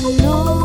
alone.